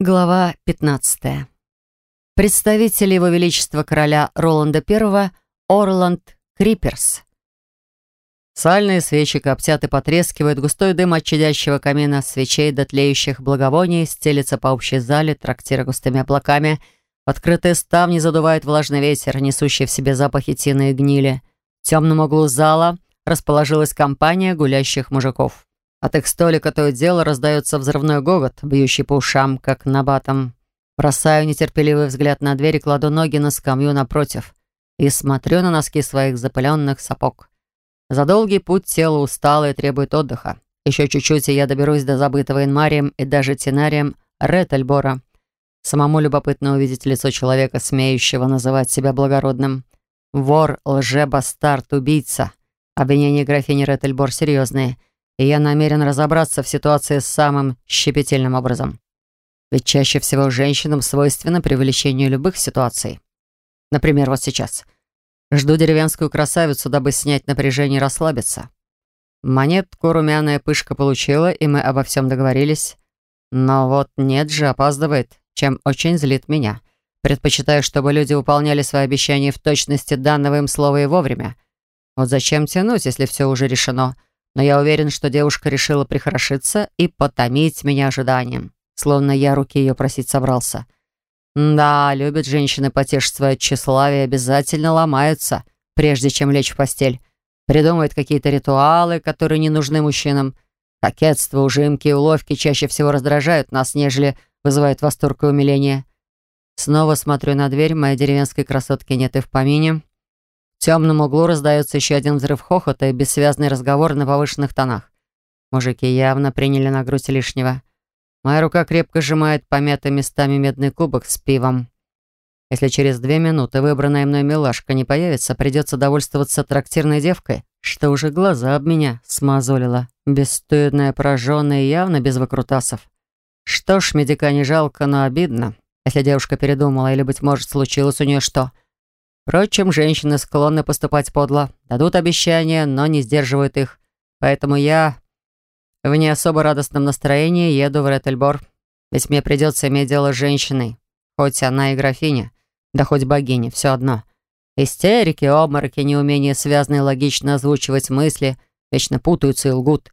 Глава 15. Представители Его Величества короля Роланда I Орланд Криперс. Сальные свечи коптят и потрескивают, густой дым от чадящего камина, свечей до тлеющих благовоний стелится по общей зале трактира густыми облаками. Открытые ставни задувает влажный ветер, несущий в себе запахи тины и гнили. В темном углу зала расположилась компания гулящих мужиков. От их столика то и дело раздается взрывной гогот, бьющий по ушам, как набатом. Бросаю нетерпеливый взгляд на дверь и кладу ноги на скамью напротив. И смотрю на носки своих запыленных сапог. За долгий путь тело устало и требует отдыха. Еще чуть-чуть, и я доберусь до забытого Инмарием и даже Тенарием Ретельбора. Самому любопытно увидеть лицо человека, смеющего называть себя благородным. Вор, лже-бастард, убийца. Обвинения графини Ретельбор серьезные — и я намерен разобраться в ситуации самым щепетильным образом. Ведь чаще всего женщинам свойственно привлечение любых ситуаций. Например, вот сейчас. Жду деревенскую красавицу, дабы снять напряжение и расслабиться. Монетку румяная пышка получила, и мы обо всем договорились. Но вот нет же, опаздывает, чем очень злит меня. Предпочитаю, чтобы люди выполняли свои обещания в точности данного им слова и вовремя. Вот зачем тянуть, если все уже решено? Но я уверен, что девушка решила прихорошиться и потомить меня ожиданием, словно я руки ее просить собрался. Да, любят женщины потешить свое тщеславие, обязательно ломаются, прежде чем лечь в постель. Придумывают какие-то ритуалы, которые не нужны мужчинам. Кокетство, ужимки и уловки чаще всего раздражают нас, нежели вызывают восторг и умиление. Снова смотрю на дверь, моей деревенской красотки нет и в помине. В темном углу раздается еще один взрыв хохота и бессвязный разговор на повышенных тонах. Мужики явно приняли на грудь лишнего. Моя рука крепко сжимает помятый местами медный кубок с пивом. Если через две минуты выбранная мной милашка не появится, придется довольствоваться трактирной девкой, что уже глаза об меня смазолила. Бесстыдная, пораженная явно без выкрутасов. Что ж, медика не жалко, но обидно, если девушка передумала, или, быть может, случилось у нее что — Впрочем, женщины склонны поступать подло, дадут обещания, но не сдерживают их. Поэтому я в не особо радостном настроении еду в Реттельбор. Ведь мне придется иметь дело с женщиной. Хоть она и графиня, да хоть богиня, все одно. Истерики, обмороки, неумение связно и логично озвучивать мысли, вечно путаются и лгут.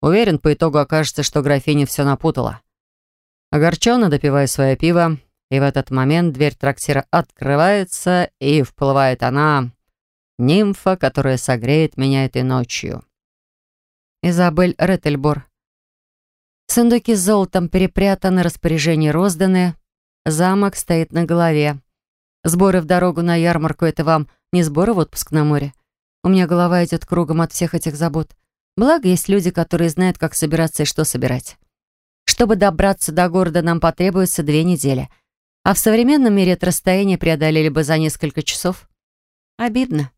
Уверен, по итогу окажется, что графиня все напутала. Огорченно допиваю свое пиво, и в этот момент дверь трактира открывается, и вплывает она, нимфа, которая согреет меня этой ночью. Изабель Реттельбор. Сундуки с золотом перепрятаны, распоряжения розданы. Замок стоит на голове. Сборы в дорогу на ярмарку — это вам не сборы в отпуск на море. У меня голова идет кругом от всех этих забот. Благо, есть люди, которые знают, как собираться и что собирать. Чтобы добраться до города, нам потребуется две недели — а в современном мире это расстояние преодолели бы за несколько часов. Обидно.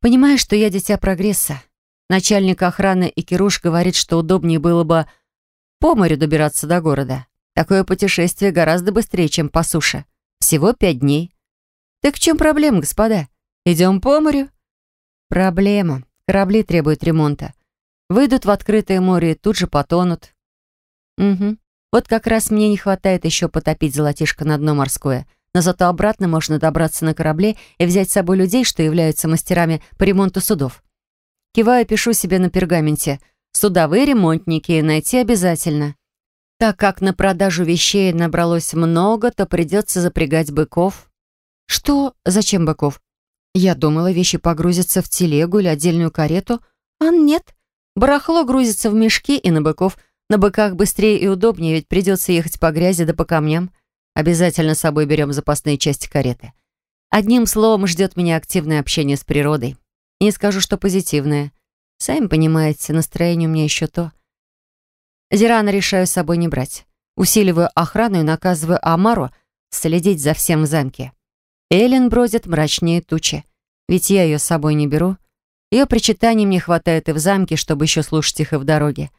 Понимаю, что я дитя прогресса. Начальник охраны Икируш говорит, что удобнее было бы по морю добираться до города. Такое путешествие гораздо быстрее, чем по суше. Всего пять дней. Так в чем проблема, господа? Идем по морю? Проблема. Корабли требуют ремонта. Выйдут в открытое море и тут же потонут. Угу. Вот как раз мне не хватает еще потопить золотишко на дно морское. Но зато обратно можно добраться на корабле и взять с собой людей, что являются мастерами по ремонту судов. Киваю, пишу себе на пергаменте. Судовые ремонтники найти обязательно. Так как на продажу вещей набралось много, то придется запрягать быков. Что? Зачем быков? Я думала, вещи погрузятся в телегу или отдельную карету. А нет. Барахло грузится в мешки и на быков – на быках быстрее и удобнее, ведь придется ехать по грязи да по камням. Обязательно с собой берем запасные части кареты. Одним словом, ждет меня активное общение с природой. Не скажу, что позитивное. Сами понимаете, настроение у меня еще то. Зирана решаю с собой не брать. Усиливаю охрану и наказываю Амару следить за всем в замке. Эллен бродит мрачнее тучи. Ведь я ее с собой не беру. Ее причитаний мне хватает и в замке, чтобы еще слушать их и в дороге.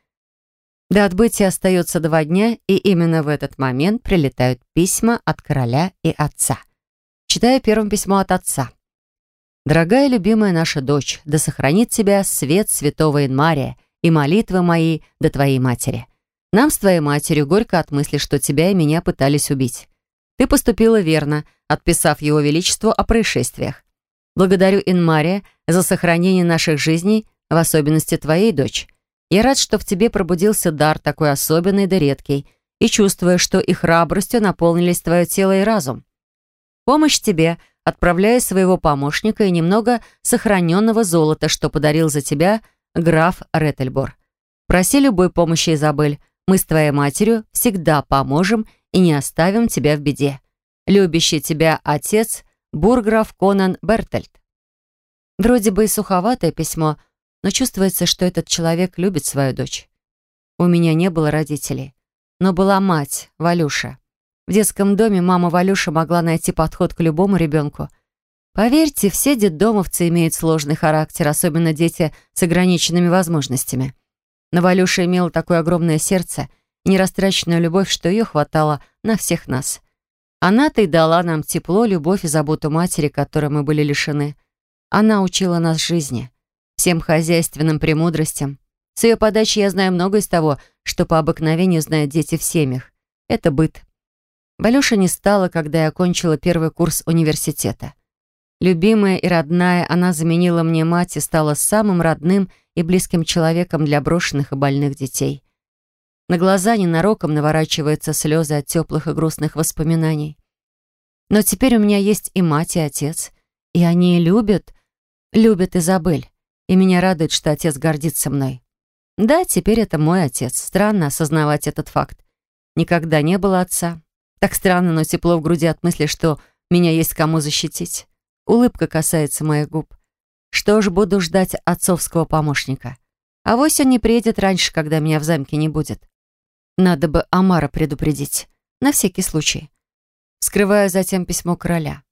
До отбытия остается два дня, и именно в этот момент прилетают письма от короля и отца. Читаю первым письмо от отца. «Дорогая любимая наша дочь, да сохранит тебя свет святого Инмария и молитвы мои до твоей матери. Нам с твоей матерью горько от мысли, что тебя и меня пытались убить. Ты поступила верно, отписав его величеству о происшествиях. Благодарю Инмария за сохранение наших жизней, в особенности твоей, дочь. Я рад, что в тебе пробудился дар такой особенный да редкий, и чувствую, что и храбростью наполнились твое тело и разум. Помощь тебе отправляю своего помощника и немного сохраненного золота, что подарил за тебя граф Реттельбор. Проси любой помощи, Изабель. Мы с твоей матерью всегда поможем и не оставим тебя в беде. Любящий тебя отец Бурграф Конан Бертельд. Вроде бы и суховатое письмо, но чувствуется, что этот человек любит свою дочь. У меня не было родителей, но была мать, Валюша. В детском доме мама Валюша могла найти подход к любому ребенку. Поверьте, все детдомовцы имеют сложный характер, особенно дети с ограниченными возможностями. Но Валюша имела такое огромное сердце и нерастраченную любовь, что ее хватало на всех нас. Она-то и дала нам тепло, любовь и заботу матери, которой мы были лишены. Она учила нас жизни, всем хозяйственным премудростям. С ее подачи я знаю много из того, что по обыкновению знают дети в семьях. Это быт. Валюша не стала, когда я окончила первый курс университета. Любимая и родная, она заменила мне мать и стала самым родным и близким человеком для брошенных и больных детей. На глаза ненароком наворачиваются слезы от теплых и грустных воспоминаний. Но теперь у меня есть и мать, и отец, и они любят, любят Изабель, и меня радует, что отец гордится мной. Да, теперь это мой отец. Странно осознавать этот факт. Никогда не было отца, так странно, но тепло в груди от мысли, что меня есть кому защитить. Улыбка касается моих губ. Что ж, буду ждать отцовского помощника. А вось он не приедет раньше, когда меня в замке не будет. Надо бы Амара предупредить. На всякий случай. Скрываю затем письмо короля.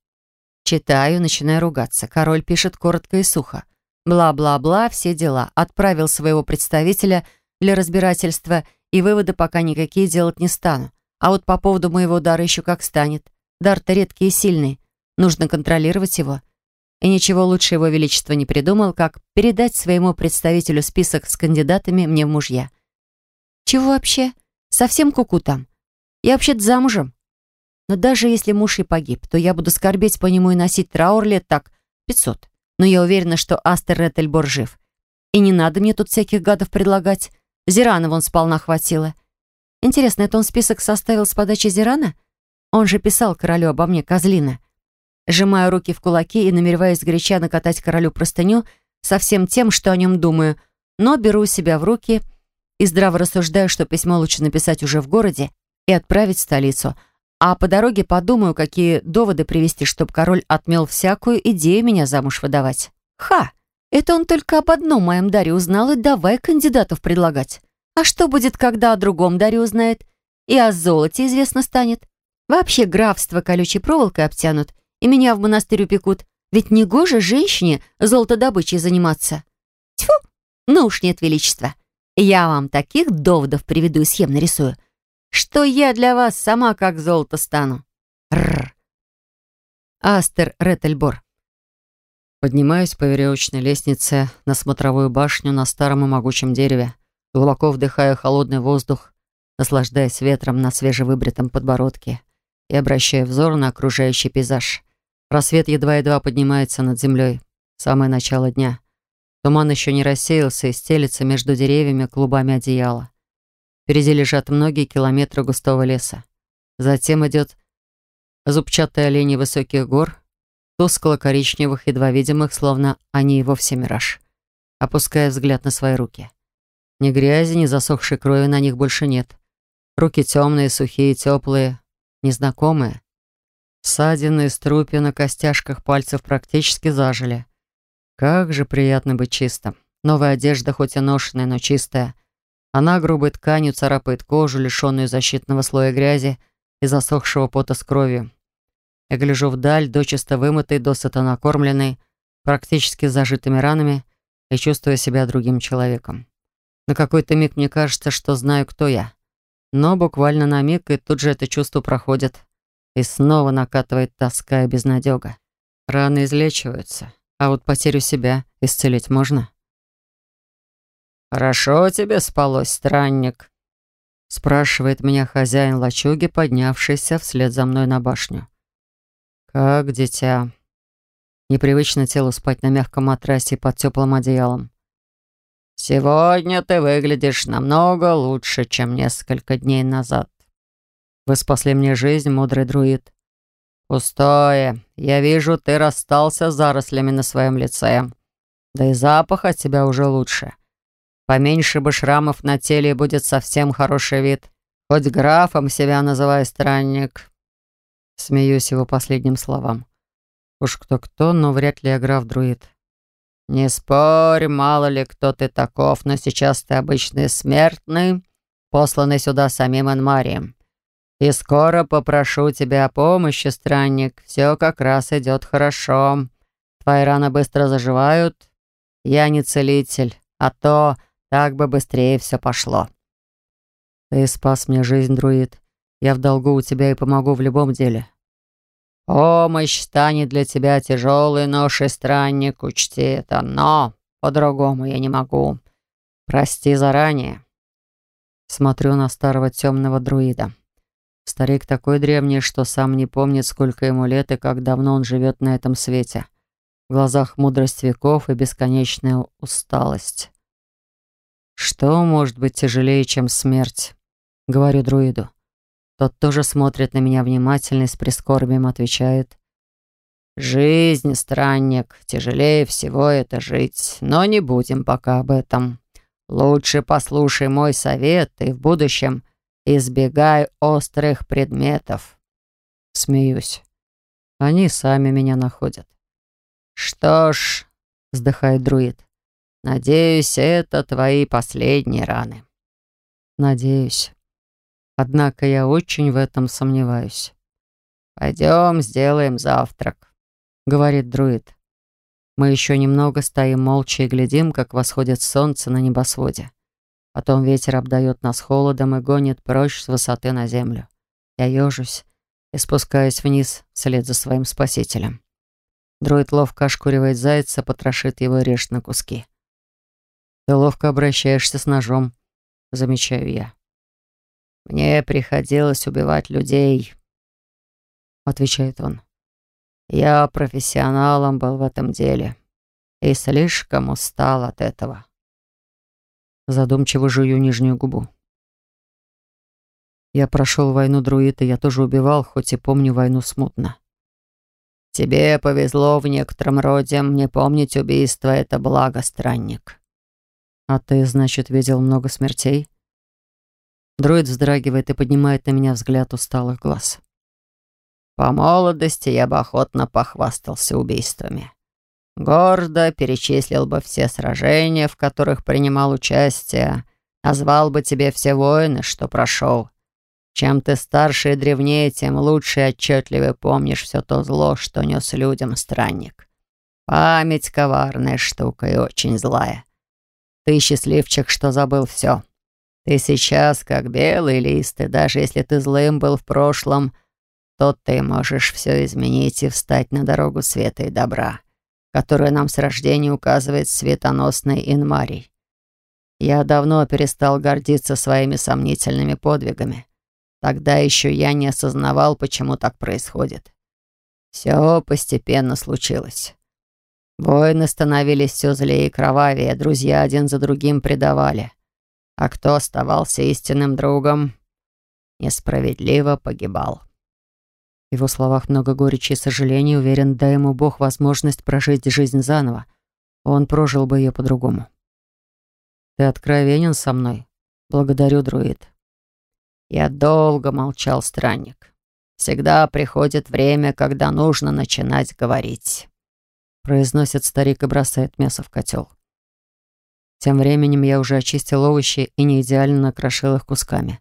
Читаю, начинаю ругаться. Король пишет коротко и сухо. Бла-бла-бла, все дела. Отправил своего представителя для разбирательства, и выводы пока никакие делать не стану. А вот по поводу моего дара еще как станет. Дар-то редкий и сильный. Нужно контролировать его. И ничего лучше его величества не придумал, как передать своему представителю список с кандидатами мне в мужья. Чего вообще? Совсем куку -ку там. Я вообще-то замужем. Но даже если муж и погиб, то я буду скорбеть по нему и носить траур лет так пятьсот. Но я уверена, что Астер Реттельбор жив. И не надо мне тут всяких гадов предлагать. Зирана вон сполна хватило. Интересно, это он список составил с подачи Зирана? Он же писал королю обо мне, козлина. Сжимаю руки в кулаки и намереваюсь горяча накатать королю простыню со всем тем, что о нем думаю, но беру себя в руки и здраво рассуждаю, что письмо лучше написать уже в городе и отправить в столицу, а по дороге подумаю, какие доводы привести, чтобы король отмел всякую идею меня замуж выдавать. Ха! Это он только об одном моем даре узнал и давай кандидатов предлагать. А что будет, когда о другом Дарья узнает? И о золоте известно станет. Вообще графство колючей проволокой обтянут, и меня в монастырь упекут. Ведь не гоже женщине золотодобычей заниматься. Тьфу! Ну уж нет величества. Я вам таких доводов приведу и схем нарисую, что я для вас сама как золото стану. Рррр. Астер Реттельбор. Поднимаюсь по веревочной лестнице на смотровую башню на старом и могучем дереве глубоко вдыхая холодный воздух, наслаждаясь ветром на свежевыбритом подбородке и обращая взор на окружающий пейзаж. Рассвет едва-едва поднимается над землей. Самое начало дня. Туман еще не рассеялся и стелится между деревьями клубами одеяла. Впереди лежат многие километры густого леса. Затем идет зубчатые олени высоких гор, тускло-коричневых, едва видимых, словно они и вовсе мираж. Опуская взгляд на свои руки. Ни грязи, ни засохшей крови на них больше нет. Руки темные, сухие, теплые, незнакомые. Ссадины и струпья на костяшках пальцев практически зажили. Как же приятно быть чистым. Новая одежда, хоть и ношенная, но чистая. Она грубой тканью царапает кожу, лишенную защитного слоя грязи и засохшего пота с кровью. Я гляжу вдаль, дочисто вымытой, досыта накормленной, практически зажитыми ранами и чувствую себя другим человеком. На какой-то миг мне кажется, что знаю, кто я. Но буквально на миг, и тут же это чувство проходит. И снова накатывает тоска и безнадега. Раны излечиваются, а вот потерю себя исцелить можно. «Хорошо тебе спалось, странник?» Спрашивает меня хозяин лачуги, поднявшийся вслед за мной на башню. Как дитя. Непривычно телу спать на мягком матрасе под теплым одеялом. «Сегодня ты выглядишь намного лучше, чем несколько дней назад. Вы спасли мне жизнь, мудрый друид. Пустое. Я вижу, ты расстался с зарослями на своем лице. Да и запах от тебя уже лучше. Поменьше бы шрамов на теле будет совсем хороший вид. Хоть графом себя называй, странник». Смеюсь его последним словам. Уж кто-кто, но вряд ли я граф-друид. «Не спорь, мало ли кто ты таков, но сейчас ты обычный смертный, посланный сюда самим Энмарием. И скоро попрошу тебя о помощи, странник. Все как раз идет хорошо. Твои раны быстро заживают. Я не целитель, а то так бы быстрее все пошло». «Ты спас мне жизнь, друид. Я в долгу у тебя и помогу в любом деле. Помощь станет для тебя тяжелой ношей, странник, учти это, но по-другому я не могу. Прости заранее. Смотрю на старого темного друида. Старик такой древний, что сам не помнит, сколько ему лет и как давно он живет на этом свете. В глазах мудрость веков и бесконечная усталость. Что может быть тяжелее, чем смерть? Говорю друиду. Тот тоже смотрит на меня внимательно и с прискорбием отвечает. «Жизнь, странник, тяжелее всего это жить, но не будем пока об этом. Лучше послушай мой совет и в будущем избегай острых предметов». Смеюсь. Они сами меня находят. «Что ж», — вздыхает друид, — «надеюсь, это твои последние раны». «Надеюсь». Однако я очень в этом сомневаюсь. «Пойдем, сделаем завтрак», — говорит друид. Мы еще немного стоим молча и глядим, как восходит солнце на небосводе. Потом ветер обдает нас холодом и гонит прочь с высоты на землю. Я ежусь и спускаюсь вниз вслед за своим спасителем. Друид ловко ошкуривает зайца, потрошит его и режет на куски. «Ты ловко обращаешься с ножом», — замечаю я. «Мне приходилось убивать людей», — отвечает он. «Я профессионалом был в этом деле и слишком устал от этого». Задумчиво жую нижнюю губу. Я прошел войну друида, я тоже убивал, хоть и помню войну смутно. Тебе повезло в некотором роде, мне помнить убийство — это благо, странник. А ты, значит, видел много смертей? Дроид вздрагивает и поднимает на меня взгляд усталых глаз. По молодости я бы охотно похвастался убийствами. Гордо перечислил бы все сражения, в которых принимал участие, назвал бы тебе все войны, что прошел. Чем ты старше и древнее, тем лучше и отчетливее помнишь все то зло, что нес людям странник. Память коварная штука и очень злая. Ты счастливчик, что забыл все. Ты сейчас как белый лист, и даже если ты злым был в прошлом, то ты можешь все изменить и встать на дорогу света и добра, которую нам с рождения указывает светоносный Инмарий. Я давно перестал гордиться своими сомнительными подвигами. Тогда еще я не осознавал, почему так происходит. Все постепенно случилось. Войны становились все злее и кровавее, друзья один за другим предавали — а кто оставался истинным другом, несправедливо погибал. В его словах много горечи и сожаления, уверен, дай ему Бог возможность прожить жизнь заново. Он прожил бы ее по-другому. Ты откровенен со мной. Благодарю, друид. Я долго молчал, странник. Всегда приходит время, когда нужно начинать говорить. Произносит старик и бросает мясо в котел. Тем временем я уже очистил овощи и не идеально накрошил их кусками.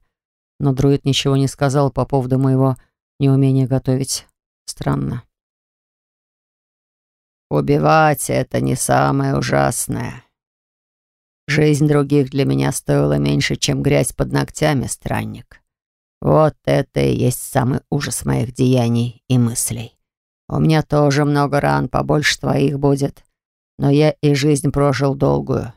Но друид ничего не сказал по поводу моего неумения готовить. Странно. «Убивать — это не самое ужасное. Жизнь других для меня стоила меньше, чем грязь под ногтями, странник. Вот это и есть самый ужас моих деяний и мыслей. У меня тоже много ран, побольше твоих будет, но я и жизнь прожил долгую».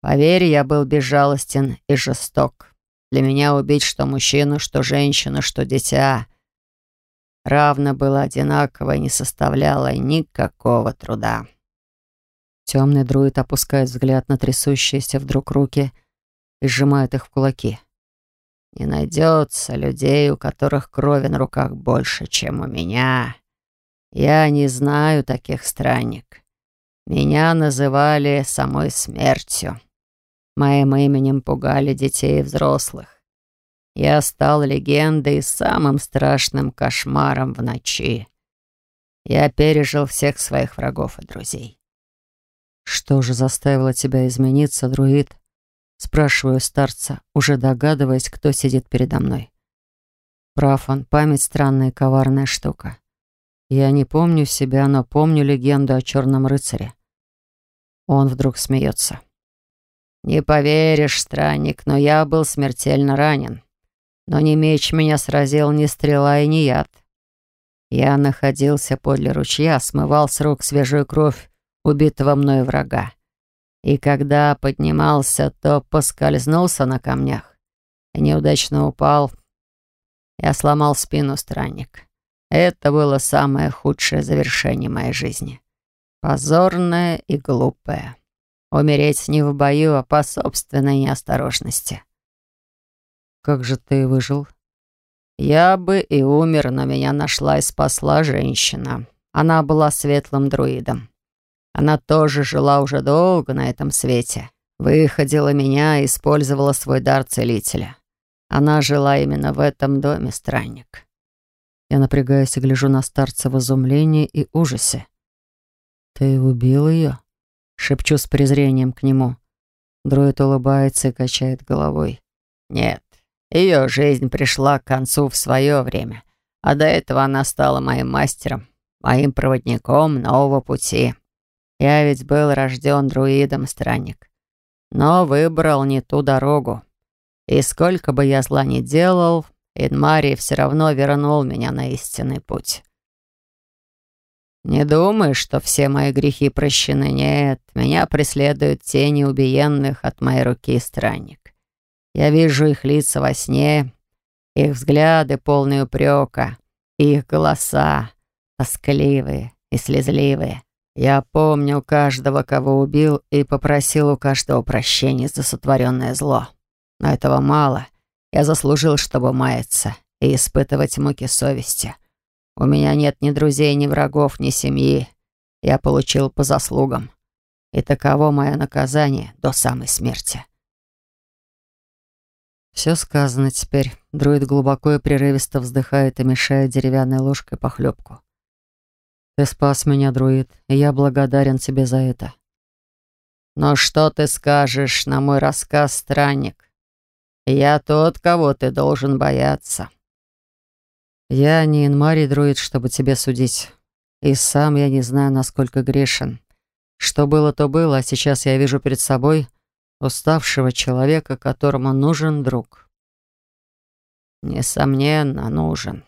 Поверь, я был безжалостен и жесток. Для меня убить что мужчину, что женщину, что дитя равно было одинаково и не составляло никакого труда. Темный друид опускает взгляд на трясущиеся вдруг руки и сжимает их в кулаки. «Не найдется людей, у которых крови на руках больше, чем у меня. Я не знаю таких странник. Меня называли самой смертью. Моим именем пугали детей и взрослых. Я стал легендой и самым страшным кошмаром в ночи. Я пережил всех своих врагов и друзей. «Что же заставило тебя измениться, друид?» Спрашиваю старца, уже догадываясь, кто сидит передо мной. Прав он, память странная и коварная штука. Я не помню себя, но помню легенду о черном рыцаре. Он вдруг смеется. «Не поверишь, странник, но я был смертельно ранен. Но ни меч меня сразил, ни стрела и ни яд. Я находился подле ручья, смывал с рук свежую кровь убитого мной врага. И когда поднимался, то поскользнулся на камнях и неудачно упал. Я сломал спину странник. Это было самое худшее завершение моей жизни. Позорное и глупое. Умереть не в бою, а по собственной неосторожности. Как же ты выжил? Я бы и умер, но меня нашла и спасла женщина. Она была светлым друидом. Она тоже жила уже долго на этом свете. Выходила меня и использовала свой дар целителя. Она жила именно в этом доме, странник. Я напрягаюсь и гляжу на старца в изумлении и ужасе. «Ты убил ее?» Шепчу с презрением к нему. Дроид улыбается и качает головой. «Нет, ее жизнь пришла к концу в свое время, а до этого она стала моим мастером, моим проводником нового пути. Я ведь был рожден друидом, странник, но выбрал не ту дорогу. И сколько бы я зла ни делал, Инмарий все равно вернул меня на истинный путь. Не думай, что все мои грехи прощены. Нет, меня преследуют тени убиенных от моей руки странник. Я вижу их лица во сне, их взгляды полные упрека, их голоса тоскливые и слезливые. Я помню каждого, кого убил, и попросил у каждого прощения за сотворенное зло. Но этого мало. Я заслужил, чтобы маяться и испытывать муки совести. У меня нет ни друзей, ни врагов, ни семьи. Я получил по заслугам. И таково мое наказание до самой смерти. Все сказано теперь. Друид глубоко и прерывисто вздыхает и мешает деревянной ложкой похлебку. Ты спас меня, друид, и я благодарен тебе за это. Но что ты скажешь на мой рассказ, странник? Я тот, кого ты должен бояться. Я не инмарий, друид, чтобы тебе судить. И сам я не знаю, насколько грешен. Что было, то было, а сейчас я вижу перед собой уставшего человека, которому нужен друг. Несомненно, нужен.